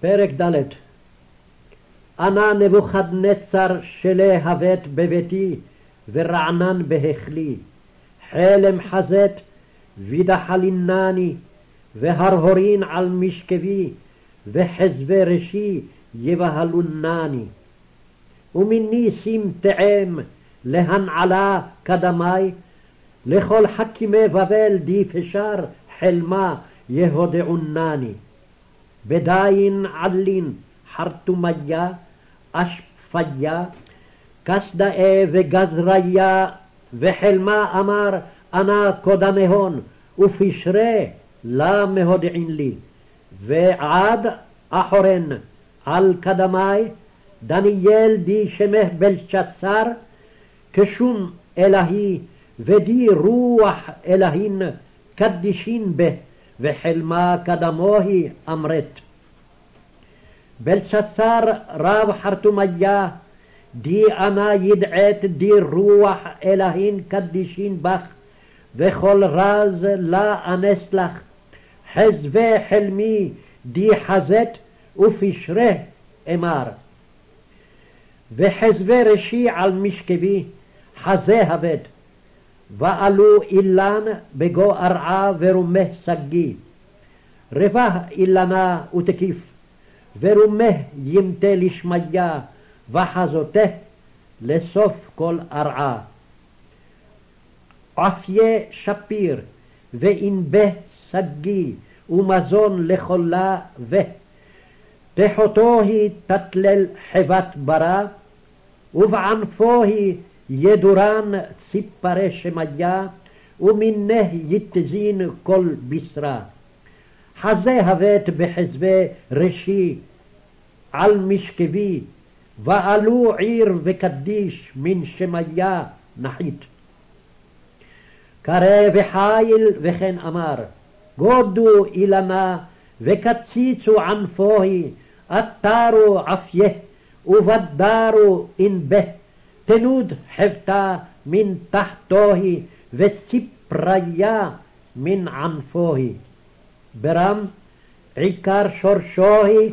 פרק ד' ענה נבוכדנצר שלהבט בביתי ורענן בהיכלי חלם חזת וידחלינני והרהורין על משכבי וחזבי ראשי יבהלונני. ומיני שים תאם להנעלה קדמי לכל חכימי בבל די פשר חלמה יהודעונני בדין עלין חרטומיה אשפיה כסדאה וגזריה וחלמה אמר אנא קודמהון ופשרי לה מהודעין לי ועד אחורן על קדמי דניאל די שמך בלשצר כשום אלהי ודי רוח אלהין קדישין בה וחלמה קדמוהי אמרת. בלשצר רב חרטומיה די אנה ידעת די רוח אלהין קדישין בך וכל רז לה אנס לך. חזבי חלמי די חזת ופשרה אמר. וחזבי ראשי על משכבי חזה הבד ועלו אילן בגו ארעה ורומך שגיא. רבה אילנה ותקיף ורומך ימתה לשמיה וחזותה לסוף כל ארעה. עפיה שפיר וענבה שגיא ומזון לחולה ו תחותו היא תתלל חבת ברא ובענפו היא ידורן ציפרי שמיה ומינה יתזין כל בשרה. חזה הבט בחזבי ראשי על משכבי ועלו עיר וקדיש מן שמיה נחית. קרא וחיל וכן אמר גודו אילנה וקציצו ענפוהי עטרו עפיה ובדרו ענבה תנוד חבטה מן תחתוהי וציפריה מן ענפוהי. ברם עיקר שורשוהי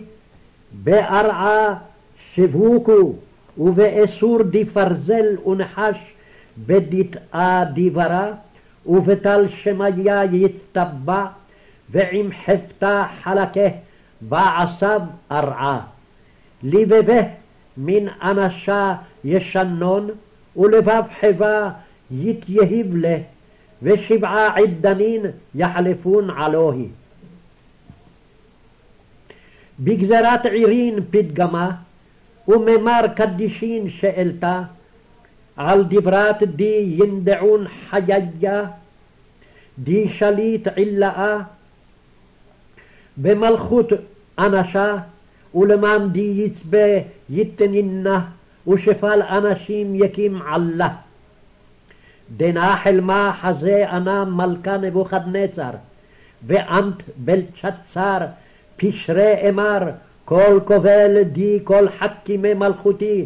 בארעה שיווקו ובאסור דפרזל ונחש בדתאה דברה ובטל שמיה יצטבע ועם חפתה חלקה בעשב ארעה. לבבה מן אנשה ישנון ולבב חבה יתייהב לה ושבעה עדנין יחלפון עלוהי. בגזרת עירין פתגמה וממר קדישין שאלתה על דברת די ינדעון חיייה די שליט עילאה במלכות אנשה ולמען די יצבה יתנינה ושפל אנשים יקים עלה. דנה חלמה חזה ענה מלכה נבוכדנצר ואמת בלצ'צר פשרי אמר כל כובל די כל חכימי מלכותי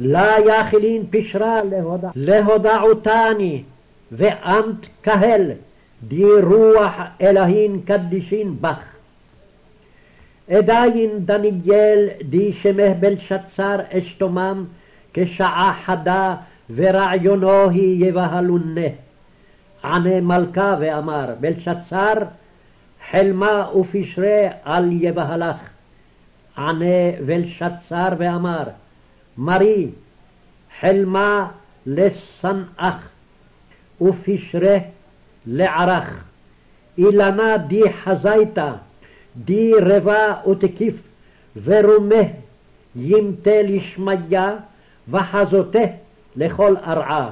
לה יכילין פשרה להודע. להודעותני ואמת קהל די רוח אלהין קדישין בך. עדיין דניאל די שמך בלשצר אשתומם כשעה חדה ורעיונו היא יבהלונה. ענה מלכה ואמר בלשצר חלמה ופשרי על יבהלך. ענה בלשצר ואמר מרי חלמה לשנאך ופשרי לערך. אילנה די חזייתה די רבה ותקיף ורומה ימתה לשמיה וחזותה לכל ארעה.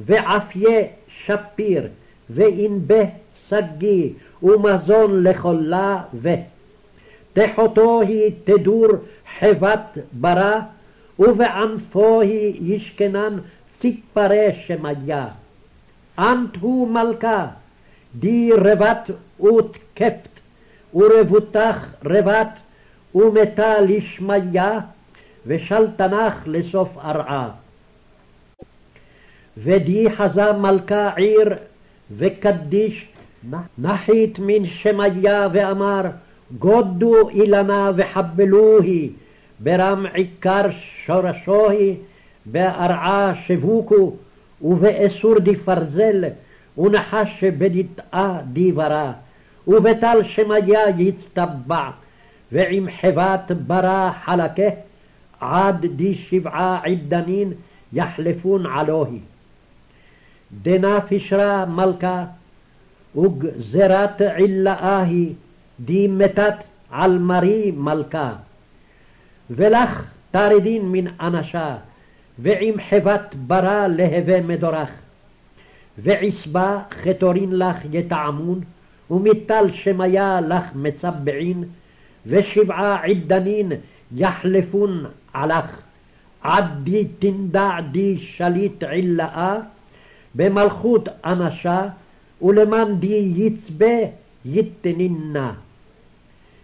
ועפיה שפיר וענבה שגיא ומזון לכלה ו. תחותו היא תדור חבת ברא ובענפו היא ישכנן ציפרי שמיה. אנט הוא מלכה די רבת ותקפת ורבותך רבת ומתה לשמיה ושלטנך לסוף ארעה. ודי חזה מלכה עיר וקדיש נחית מן שמיה ואמר גודו אילנה וחבלוהי, ברם עיקר שורשוהי, בארעה שבוקו, ובאסור דפרזל, ונחש בדתאה דיברה, ובטל שמיה יצטבע, ועם חבת ברא חלקה, עד די שבעה עידנין יחלפון עלוהי. דנה פישרה מלכה, וגזרת עילאה היא, די מתת על מרי מלכה. ולך תרדין מן אנשה, ועם חבת ברא להווה מדורך. ועשבה חתורין לך יטעמון, ומטל שמיה לך מצבעין, ושבעה עידנין יחלפון עלך, עד די תנדע די שליט עילאה, במלכות אנשה, ולמאן די יצבה יתננה.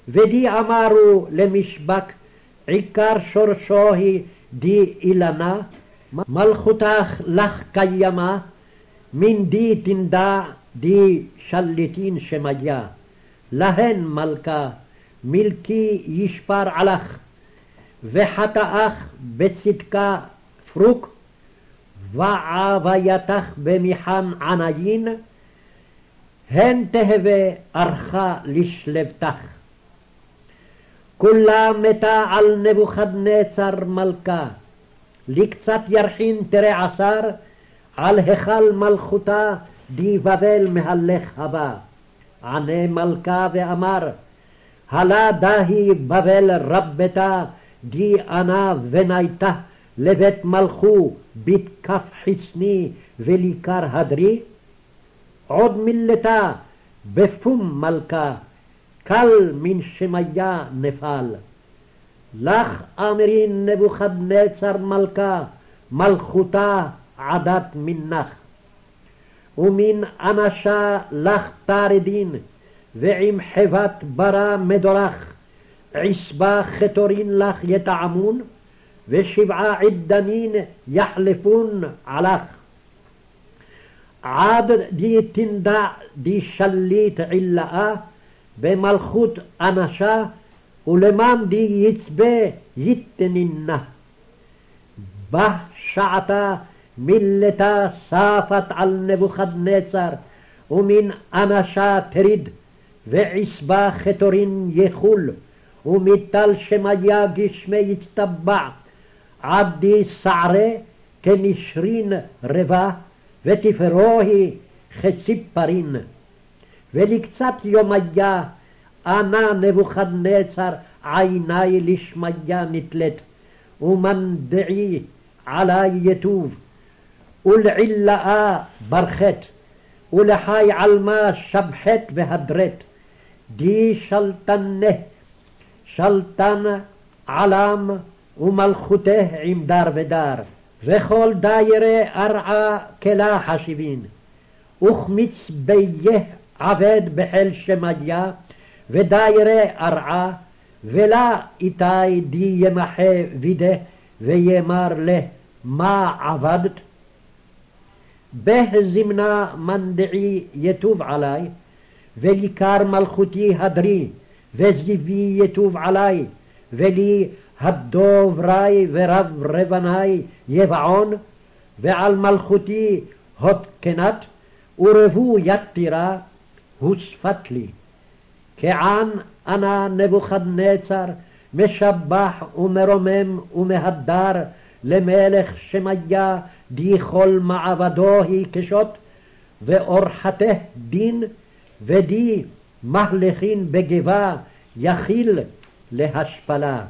ודי אמרו למשבק, עיקר שורשו היא די אילנה, מלכותך לך קיימה, מן די תנדע די שליטין שמיה. להן מלכה, מלכי ישפר עלך, וחטאך בצדקה פרוק, ועווייתך במיחן ענין, הן תהווה ארכה לשלבתך. כולה מתה על נבוכדנצר מלכה, לקצת ירחין תרע עשר, על היכל מלכותה די בבל מהלך הבא. ענה מלכה ואמר, הלה דהי בבל רבתה, די ענה ונייתה לבית מלכו, בית כף חצני וליקר הדרי? עוד מילתה בפום מלכה, קל מן שמיה נפל. לך אמרין נבוכדנצר מלכה, מלכותה עדת מנך. ומן אנשה לך תרדין, ועם חבת ברא מדורך, עשבה חתורין לך יטעמון, ושבעה עידנין יחלפון עלך. עד די תנדע די שליט עילאה במלכות אנשה, ולמאן די יצבה יתננה. בה שעתה מילתה ספת על נבוכדנצר, ומן אנשה תריד, ועשבה חתורין יחול, ומטל שמיה גשמי יצטבע, עד די שערה כנשרין רבה, ותפרוהי כציפרין. ולקצת יומיה ענה נבוכדנצר עיני לשמיה נתלת, ומנדעי עלי יטוב, ולעילאה ברכת, ולחי עלמה שבחת והדרת, די שלטנה, שלטן עלם ומלכותה עם דר ודר. וכל דיירי ארעה כלה חשיבין, וכמיץ ביה עבד בחיל שמיה, ודיירי ארעה, ולה איתי די ימחה וידה, ויאמר לה, מה עבדת? בהזמנה מנדעי יטוב עלי, וליקר מלכותי הדרי, וזיבי יטוב עלי, ולי הדוב רי ורב רבני יבעון, ועל מלכותי הוד קנת, ורבו יתירה הוספת לי. כען אנא נבוכדנצר, משבח ומרומם ומהדר למלך שמיה די כל מעבדו היא קשות, ואורחתה דין, ודי מהלכין בגבה יכיל להשפלה.